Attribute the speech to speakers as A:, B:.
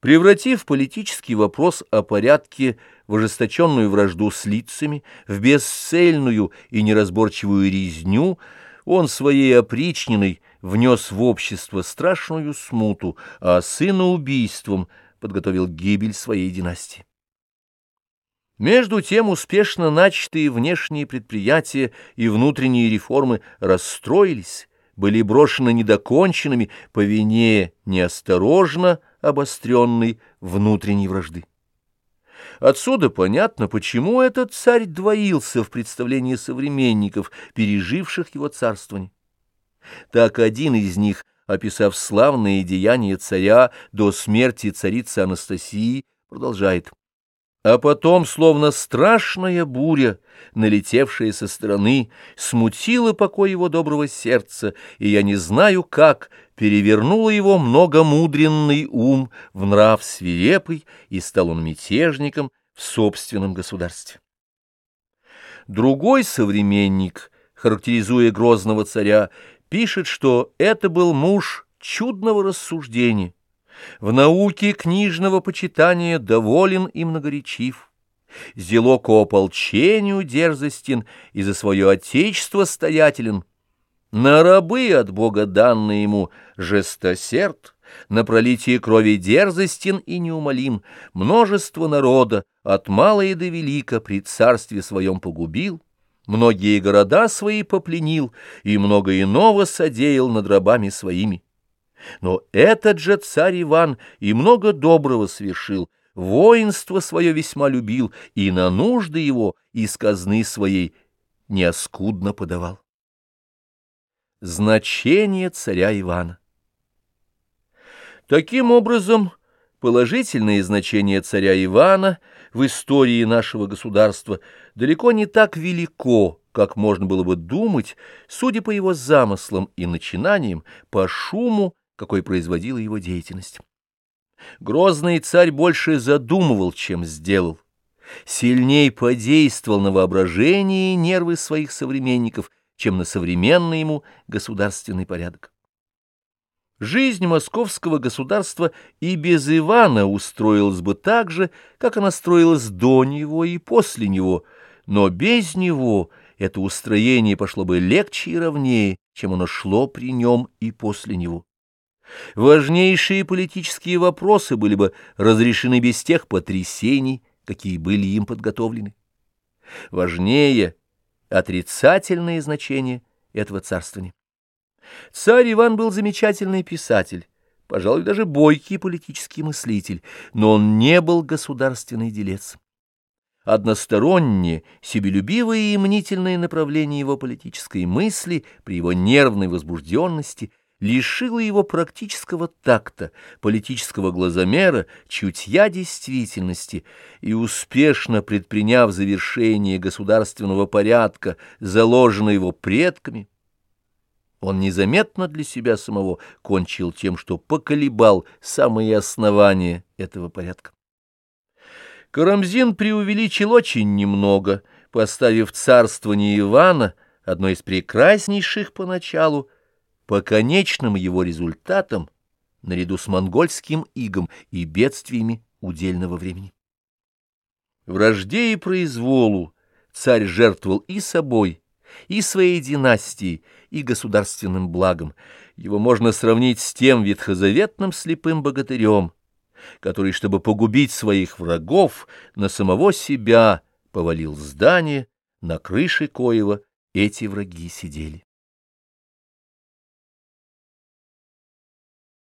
A: Превратив политический вопрос о порядке в ожесточенную вражду с лицами, в бесцельную и неразборчивую резню, он своей опричниной внес в общество страшную смуту, а сыноубийством подготовил гибель своей династии. Между тем успешно начатые внешние предприятия и внутренние реформы расстроились, были брошены недоконченными по вине неосторожно обостренной внутренней вражды. Отсюда понятно, почему этот царь двоился в представлении современников, переживших его царствование. Так один из них, описав славные деяния царя до смерти царицы Анастасии, продолжает а потом, словно страшная буря, налетевшая со стороны, смутила покой его доброго сердца, и я не знаю как, перевернула его многомудренный ум в нрав свирепый, и стал он мятежником в собственном государстве. Другой современник, характеризуя грозного царя, пишет, что это был муж чудного рассуждения, в науке книжного почитания доволен и многоречив. Зело ко ополчению дерзостен и за свое отечество стоятелен. На рабы от Бога данные ему жестосерд, на пролитие крови дерзостен и неумолим, множество народа от мала и до велика при царстве своем погубил, многие города свои попленил и много иного содеял над рабами своими. Но этот же царь Иван и много доброго совершил, воинство свое весьма любил и на нужды его из казны своей неоскудно подавал. Значение царя Ивана Таким образом, положительное значение царя Ивана в истории нашего государства далеко не так велико, как можно было бы думать, судя по его замыслам и начинаниям, по шуму, какой производила его деятельность. Грозный царь больше задумывал, чем сделал. Сильней подействовал на воображение и нервы своих современников, чем на современный ему государственный порядок. Жизнь московского государства и без Ивана устроилась бы так же, как она строилась до него и после него, но без него это устроение пошло бы легче и ровнее, чем оно шло при нем и после него. Важнейшие политические вопросы были бы разрешены без тех потрясений, какие были им подготовлены. Важнее отрицательное значение этого царствования. Царь Иван был замечательный писатель, пожалуй, даже бойкий политический мыслитель, но он не был государственный делец. Одностороннее, себелюбивое и мнительное направление его политической мысли при его нервной возбужденности – лишила его практического такта, политического глазомера, чутья действительности, и, успешно предприняв завершение государственного порядка, заложенного его предками, он незаметно для себя самого кончил тем, что поколебал самые основания этого порядка. Карамзин преувеличил очень немного, поставив царствование Ивана, одно из прекраснейших поначалу, по конечным его результатам, наряду с монгольским игом и бедствиями удельного времени. Вражде и произволу царь жертвовал и собой, и своей династией, и государственным благом. Его можно сравнить с тем ветхозаветным слепым богатырем, который, чтобы погубить своих врагов, на самого себя повалил здание, на крыше коего эти враги сидели.